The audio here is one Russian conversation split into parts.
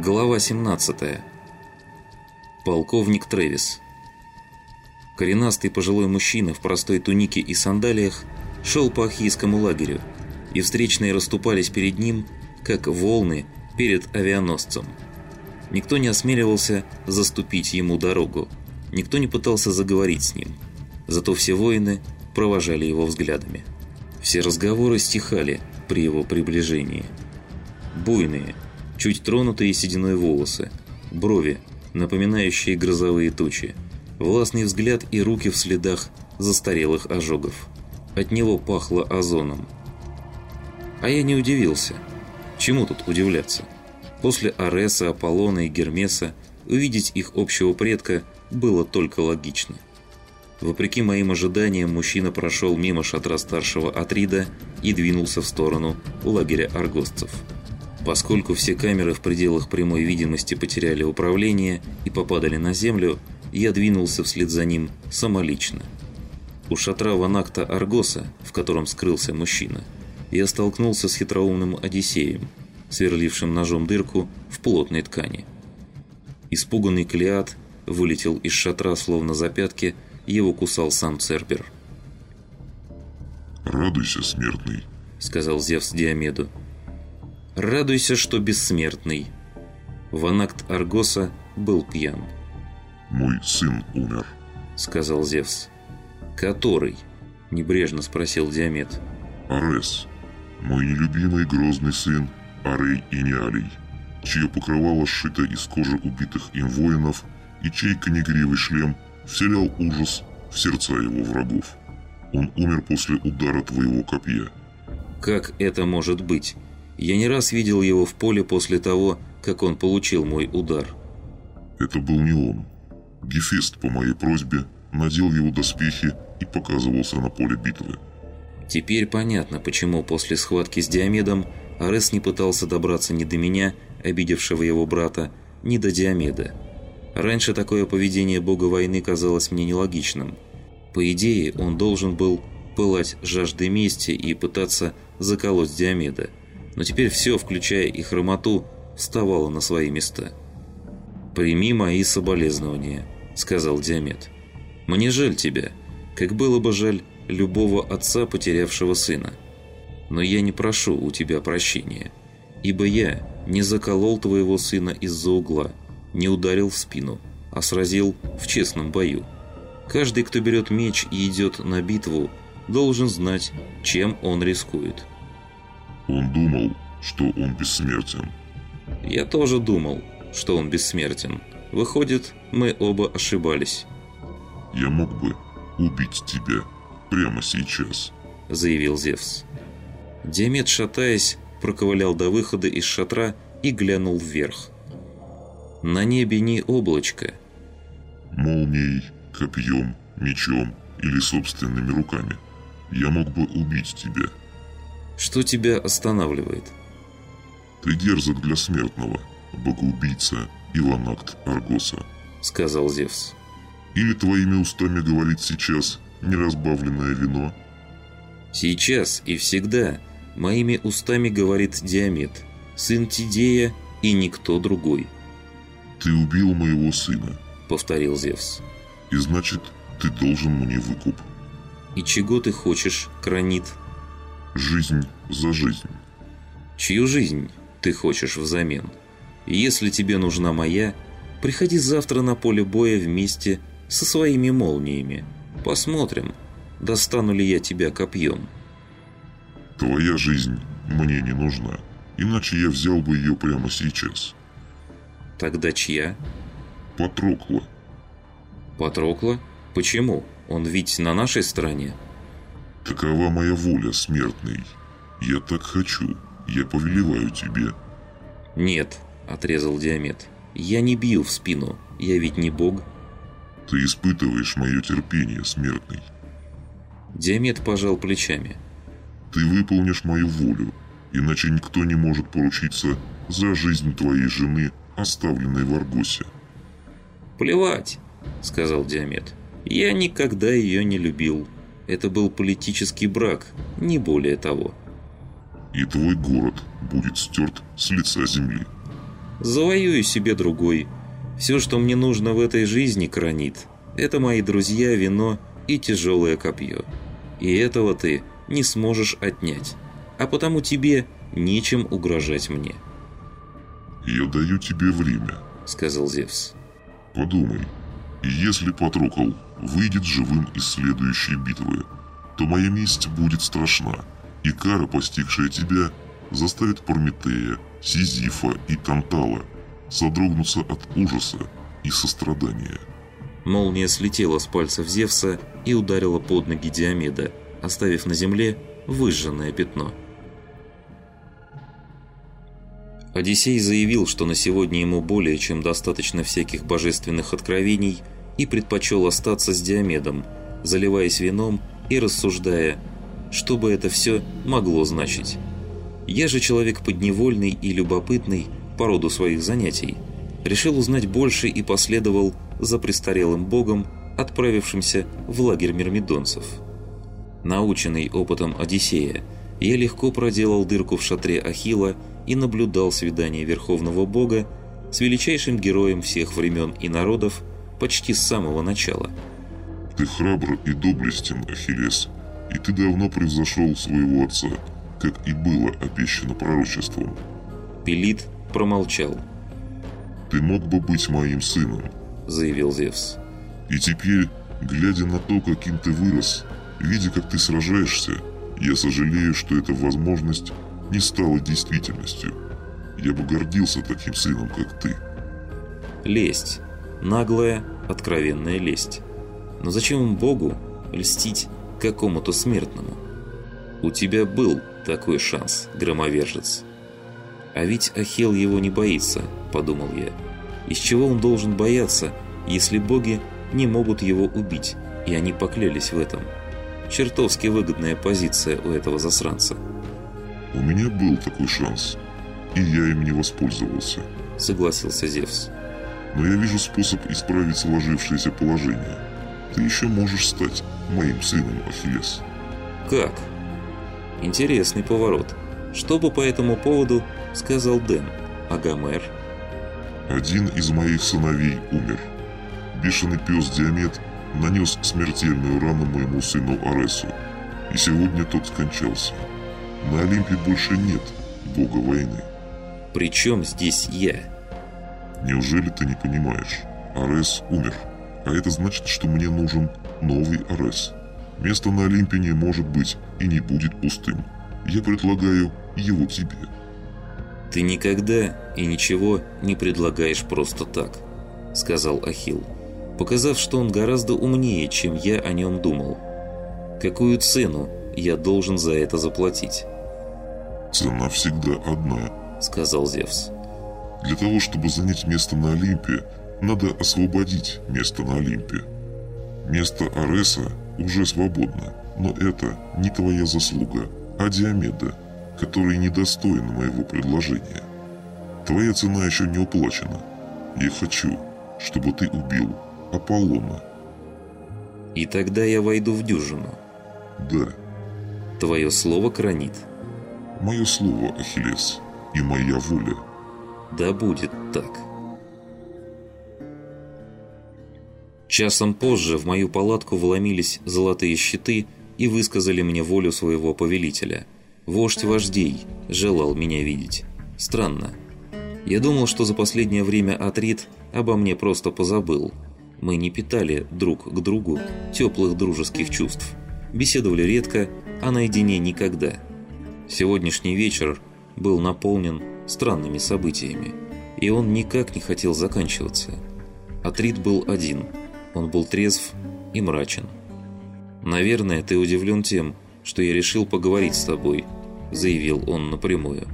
Глава 17. Полковник Трэвис. Коренастый пожилой мужчина в простой тунике и сандалиях шел по Ахийскому лагерю, и встречные расступались перед ним, как волны перед авианосцем. Никто не осмеливался заступить ему дорогу, никто не пытался заговорить с ним, зато все воины провожали его взглядами. Все разговоры стихали при его приближении. Буйные – чуть тронутые сединой волосы, брови, напоминающие грозовые тучи, властный взгляд и руки в следах застарелых ожогов. От него пахло озоном. А я не удивился. Чему тут удивляться? После Ареса, Аполлона и Гермеса увидеть их общего предка было только логично. Вопреки моим ожиданиям, мужчина прошел мимо шатра старшего Атрида и двинулся в сторону лагеря аргостцев. Поскольку все камеры в пределах прямой видимости потеряли управление и попадали на землю, я двинулся вслед за ним самолично. У шатра Ванакта Аргоса, в котором скрылся мужчина, я столкнулся с хитроумным Одиссеем, сверлившим ножом дырку в плотной ткани. Испуганный Клеат вылетел из шатра словно за пятки, его кусал сам Цербер. «Радуйся, смертный», — сказал Зевс Диомеду. Радуйся, что бессмертный. Ванакт Аргоса был пьян. «Мой сын умер», — сказал Зевс. «Который?» — небрежно спросил Диамет. «Арес, мой нелюбимый грозный сын Арей Иниалий, чье покрывало сшито из кожи убитых им воинов и чей конегривый шлем вселял ужас в сердца его врагов. Он умер после удара твоего копья». «Как это может быть?» Я не раз видел его в поле после того, как он получил мой удар. Это был не он. Гефест по моей просьбе надел его доспехи и показывался на поле битвы. Теперь понятно, почему после схватки с Диомедом Арес не пытался добраться ни до меня, обидевшего его брата, ни до Диомеда. Раньше такое поведение бога войны казалось мне нелогичным. По идее, он должен был пылать жаждой мести и пытаться заколоть Диомеда но теперь все, включая и хромоту, вставало на свои места. «Прими мои соболезнования», — сказал Диамет. «Мне жаль тебя, как было бы жаль любого отца, потерявшего сына. Но я не прошу у тебя прощения, ибо я не заколол твоего сына из-за угла, не ударил в спину, а сразил в честном бою. Каждый, кто берет меч и идет на битву, должен знать, чем он рискует». Он думал, что он бессмертен. Я тоже думал, что он бессмертен. Выходит, мы оба ошибались. Я мог бы убить тебя прямо сейчас, заявил Зевс. Диамет, шатаясь, проковылял до выхода из шатра и глянул вверх. На небе не облачко. Молнией, копьем, мечом или собственными руками я мог бы убить тебя. Что тебя останавливает? Ты дерзок для смертного, богоубийца Иланакт Аргоса, сказал Зевс. Или твоими устами говорит сейчас неразбавленное вино? Сейчас и всегда моими устами говорит Диамет, сын Тидея и никто другой. Ты убил моего сына, повторил Зевс. И значит, ты должен мне выкуп. И чего ты хочешь, Кранит? Жизнь за жизнь. Чью жизнь ты хочешь взамен? Если тебе нужна моя, приходи завтра на поле боя вместе со своими молниями. Посмотрим, достану ли я тебя копьем. Твоя жизнь мне не нужна, иначе я взял бы ее прямо сейчас. Тогда чья? Патрокла. Патрокла? Почему? Он ведь на нашей стороне. Такова моя воля, смертный. Я так хочу. Я повелеваю тебе. Нет, отрезал Диамет. Я не бью в спину. Я ведь не бог. Ты испытываешь мое терпение, смертный. Диамет пожал плечами. Ты выполнишь мою волю, иначе никто не может поручиться за жизнь твоей жены, оставленной в Аргосе. «Плевать», — сказал Диамет. «Я никогда ее не любил. Это был политический брак, не более того. И твой город будет стерт с лица земли. завоюю себе другой. Все, что мне нужно в этой жизни, Кранит, это мои друзья, вино и тяжелое копье. И этого ты не сможешь отнять. А потому тебе нечем угрожать мне». «Я даю тебе время», — сказал Зевс. «Подумай, и если Патрокол выйдет живым из следующей битвы, то моя месть будет страшна, и кара, постигшая тебя, заставит Прометея, Сизифа и Тантала содрогнуться от ужаса и сострадания. Молния слетела с пальцев Зевса и ударила под ноги Диомеда, оставив на земле выжженное пятно. Одиссей заявил, что на сегодня ему более чем достаточно всяких божественных откровений и предпочел остаться с Диомедом, заливаясь вином и рассуждая, что бы это все могло значить. Я же человек подневольный и любопытный по роду своих занятий. Решил узнать больше и последовал за престарелым богом, отправившимся в лагерь мирмидонцев. Наученный опытом Одиссея, я легко проделал дырку в шатре Ахила и наблюдал свидание Верховного Бога с величайшим героем всех времен и народов почти с самого начала – ты храбр и доблестен, Ахиллес, и ты давно превзошел своего отца, как и было обещано пророчеством. Пелит промолчал. «Ты мог бы быть моим сыном», — заявил Зевс. «И теперь, глядя на то, каким ты вырос, видя, как ты сражаешься, я сожалею, что эта возможность не стала действительностью. Я бы гордился таким сыном, как ты». Лесть. Наглая, откровенная лесть. Но зачем Богу льстить какому-то смертному? У тебя был такой шанс, громовержец. А ведь Ахил его не боится, подумал я. Из чего он должен бояться, если боги не могут его убить, и они поклялись в этом? Чертовски выгодная позиция у этого засранца. «У меня был такой шанс, и я им не воспользовался», — согласился Зевс. «Но я вижу способ исправить сложившееся положение ты еще можешь стать моим сыном, Ахиллес. Как? Интересный поворот. Что бы по этому поводу сказал Дэн, Агамер? Один из моих сыновей умер. Бешеный пес Диамет нанес смертельную рану моему сыну Аресу, и сегодня тот скончался. На Олимпе больше нет бога войны. Причем здесь я? Неужели ты не понимаешь? Арес умер. А это значит, что мне нужен новый Арес. Место на Олимпе не может быть и не будет пустым. Я предлагаю его тебе. Ты никогда и ничего не предлагаешь просто так, сказал Ахил, показав, что он гораздо умнее, чем я о нем думал. Какую цену я должен за это заплатить? Цена всегда одна, сказал Зевс. Для того, чтобы занять место на Олимпе, надо освободить место на Олимпе. Место Ареса уже свободно, но это не твоя заслуга, а Диомеда, который недостоин моего предложения. Твоя цена еще не уплачена. Я хочу, чтобы ты убил Аполлона. И тогда я войду в дюжину. Да. Твое слово кранит. Мое слово, Ахиллес, и моя воля. Да будет так. Часом позже в мою палатку вломились золотые щиты и высказали мне волю своего повелителя. Вождь вождей желал меня видеть. Странно. Я думал, что за последнее время Атрит обо мне просто позабыл. Мы не питали друг к другу теплых дружеских чувств. Беседовали редко, а наедине никогда. Сегодняшний вечер был наполнен странными событиями, и он никак не хотел заканчиваться. Атрит был один – он был трезв и мрачен. «Наверное, ты удивлен тем, что я решил поговорить с тобой», – заявил он напрямую.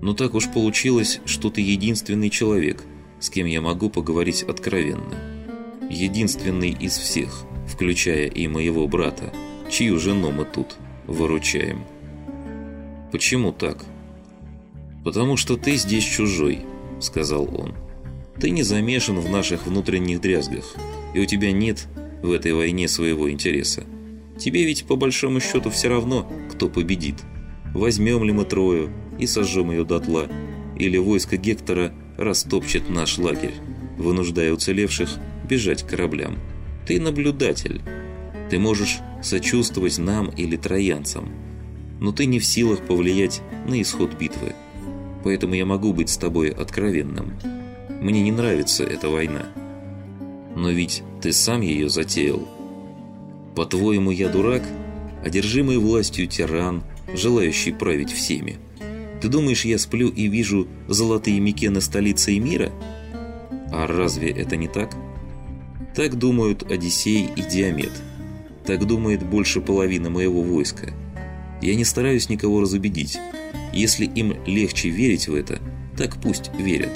«Но так уж получилось, что ты единственный человек, с кем я могу поговорить откровенно. Единственный из всех, включая и моего брата, чью жену мы тут выручаем». «Почему так?» «Потому что ты здесь чужой», – сказал он. «Ты не замешан в наших внутренних дрязгах и у тебя нет в этой войне своего интереса. Тебе ведь по большому счету все равно, кто победит. Возьмем ли мы Трою и сожжем ее дотла, или войско Гектора растопчет наш лагерь, вынуждая уцелевших бежать к кораблям. Ты наблюдатель. Ты можешь сочувствовать нам или троянцам, но ты не в силах повлиять на исход битвы. Поэтому я могу быть с тобой откровенным. Мне не нравится эта война. Но ведь ты сам ее затеял. По-твоему, я дурак? Одержимый властью тиран, желающий править всеми. Ты думаешь, я сплю и вижу золотые микены столицей мира? А разве это не так? Так думают Одиссей и Диамет. Так думает больше половины моего войска. Я не стараюсь никого разубедить. Если им легче верить в это, так пусть верят.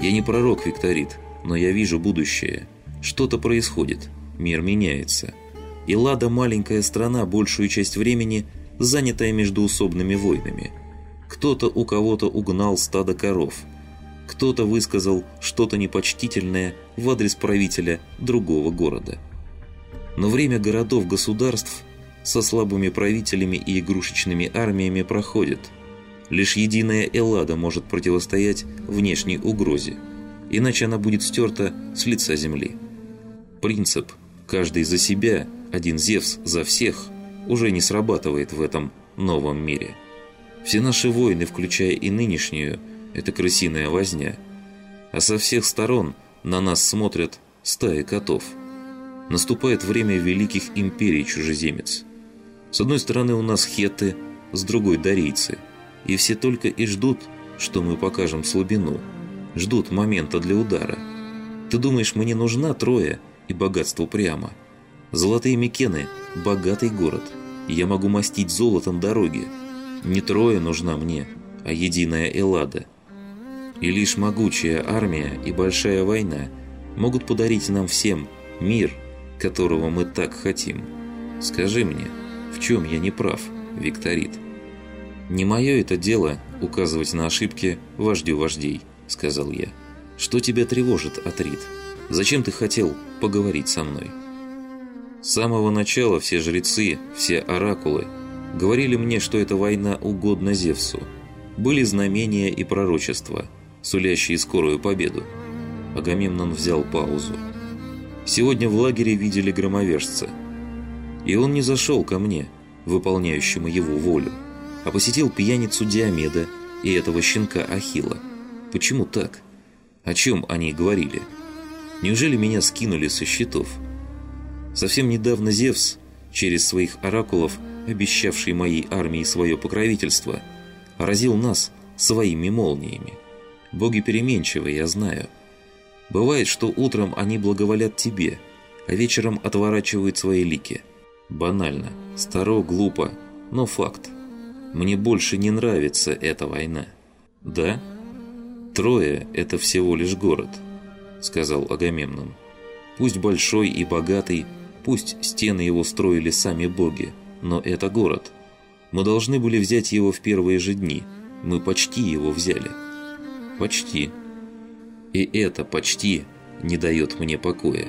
Я не пророк, Викторит, но я вижу будущее. Что-то происходит, мир меняется. И Лада маленькая страна большую часть времени занятая междуусобными войнами. Кто-то у кого-то угнал стадо коров. Кто-то высказал что-то непочтительное в адрес правителя другого города. Но время городов-государств со слабыми правителями и игрушечными армиями проходит. Лишь единая Эллада может противостоять внешней угрозе, иначе она будет стерта с лица земли. Принцип «каждый за себя, один Зевс за всех» уже не срабатывает в этом новом мире. Все наши войны, включая и нынешнюю, это крысиная возня. А со всех сторон на нас смотрят стаи котов. Наступает время великих империй чужеземец. С одной стороны у нас хетты, с другой дарийцы. И все только и ждут, что мы покажем слабину. Ждут момента для удара. Ты думаешь, мне нужна Троя и богатство прямо? Золотые Микены – богатый город. Я могу мастить золотом дороги. Не Троя нужна мне, а единая Эллада. И лишь могучая армия и большая война могут подарить нам всем мир, которого мы так хотим. Скажи мне, в чем я не прав, Викторит? «Не мое это дело указывать на ошибки вождю вождей», — сказал я. «Что тебя тревожит, Атрит? Зачем ты хотел поговорить со мной?» С самого начала все жрецы, все оракулы говорили мне, что эта война угодна Зевсу. Были знамения и пророчества, сулящие скорую победу. Агамемнон взял паузу. Сегодня в лагере видели громовержца. И он не зашел ко мне, выполняющему его волю, а посетил пьяницу Диомеда и этого щенка Ахила. Почему так? О чем они говорили? Неужели меня скинули со счетов? Совсем недавно Зевс, через своих оракулов, обещавший моей армии свое покровительство, поразил нас своими молниями. Боги переменчивы, я знаю. Бывает, что утром они благоволят тебе, а вечером отворачивают свои лики. Банально, старо, глупо, но факт. Мне больше не нравится эта война. Да? Трое – это всего лишь город, сказал Агамемнон. Пусть большой и богатый, пусть стены его строили сами боги, но это город. Мы должны были взять его в первые же дни. Мы почти его взяли. Почти. И это почти не дает мне покоя.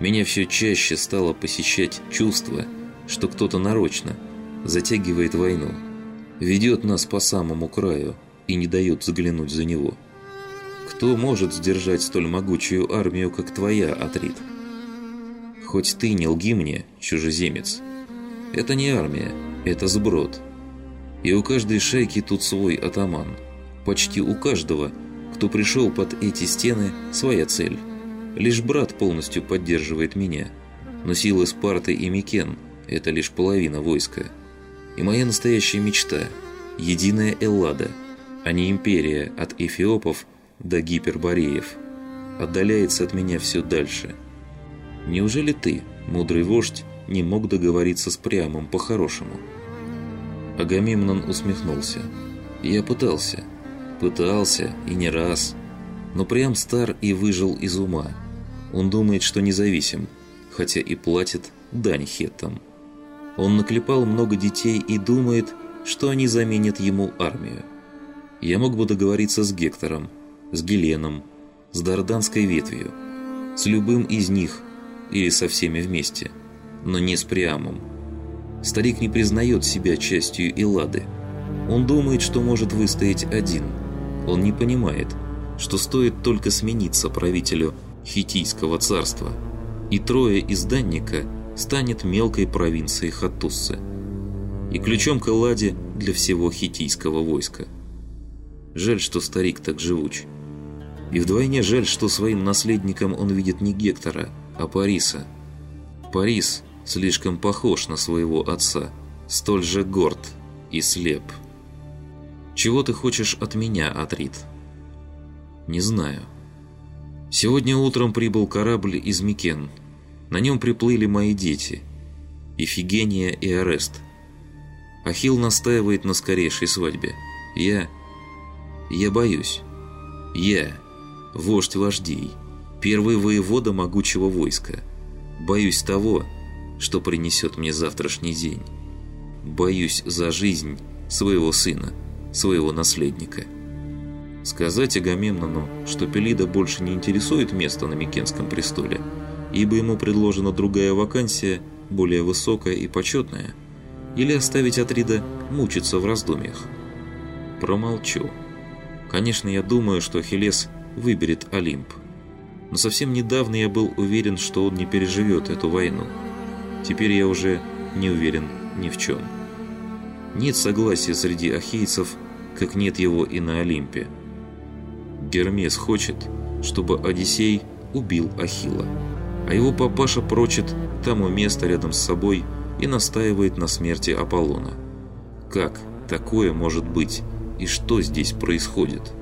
Меня все чаще стало посещать чувство, что кто-то нарочно затягивает войну, ведет нас по самому краю и не дает заглянуть за него. Кто может сдержать столь могучую армию, как твоя, Атрит? Хоть ты не лги мне, чужеземец. Это не армия, это сброд. И у каждой шайки тут свой атаман. Почти у каждого – кто пришел под эти стены, своя цель. Лишь брат полностью поддерживает меня. Но силы Спарты и Микен – это лишь половина войска. И моя настоящая мечта – единая Эллада, а не империя от эфиопов до гипербореев. Отдаляется от меня все дальше. Неужели ты, мудрый вождь, не мог договориться с Прямом по-хорошему? Агамемнон усмехнулся. Я пытался – Пытался, и не раз. Но прям стар и выжил из ума. Он думает, что независим, хотя и платит дань хеттам. Он наклепал много детей и думает, что они заменят ему армию. Я мог бы договориться с Гектором, с Геленом, с Дарданской ветвью, с любым из них или со всеми вместе, но не с Приамом. Старик не признает себя частью Эллады. Он думает, что может выстоять один – он не понимает, что стоит только смениться правителю Хитийского царства, и трое из Данника станет мелкой провинцией Хаттуссы и ключом к Элладе для всего хитийского войска. Жаль, что старик так живуч. И вдвойне жаль, что своим наследником он видит не Гектора, а Париса. Парис слишком похож на своего отца, столь же горд и слеп. Чего ты хочешь от меня, Атрит? Не знаю. Сегодня утром прибыл корабль из Микен. На нем приплыли мои дети. Ифигения и Арест. Ахилл настаивает на скорейшей свадьбе. Я... Я боюсь. Я, вождь вождей, первый воевода могучего войска. Боюсь того, что принесет мне завтрашний день. Боюсь за жизнь своего сына, своего наследника. Сказать Агамемнону, что Пелида больше не интересует место на Микенском престоле, ибо ему предложена другая вакансия, более высокая и почетная, или оставить Атрида мучиться в раздумьях. Промолчу. Конечно, я думаю, что Ахиллес выберет Олимп. Но совсем недавно я был уверен, что он не переживет эту войну. Теперь я уже не уверен ни в чем. Нет согласия среди ахейцев, как нет его и на Олимпе. Гермес хочет, чтобы Одиссей убил Ахилла, а его папаша прочит тому место рядом с собой и настаивает на смерти Аполлона. Как такое может быть? и что здесь происходит.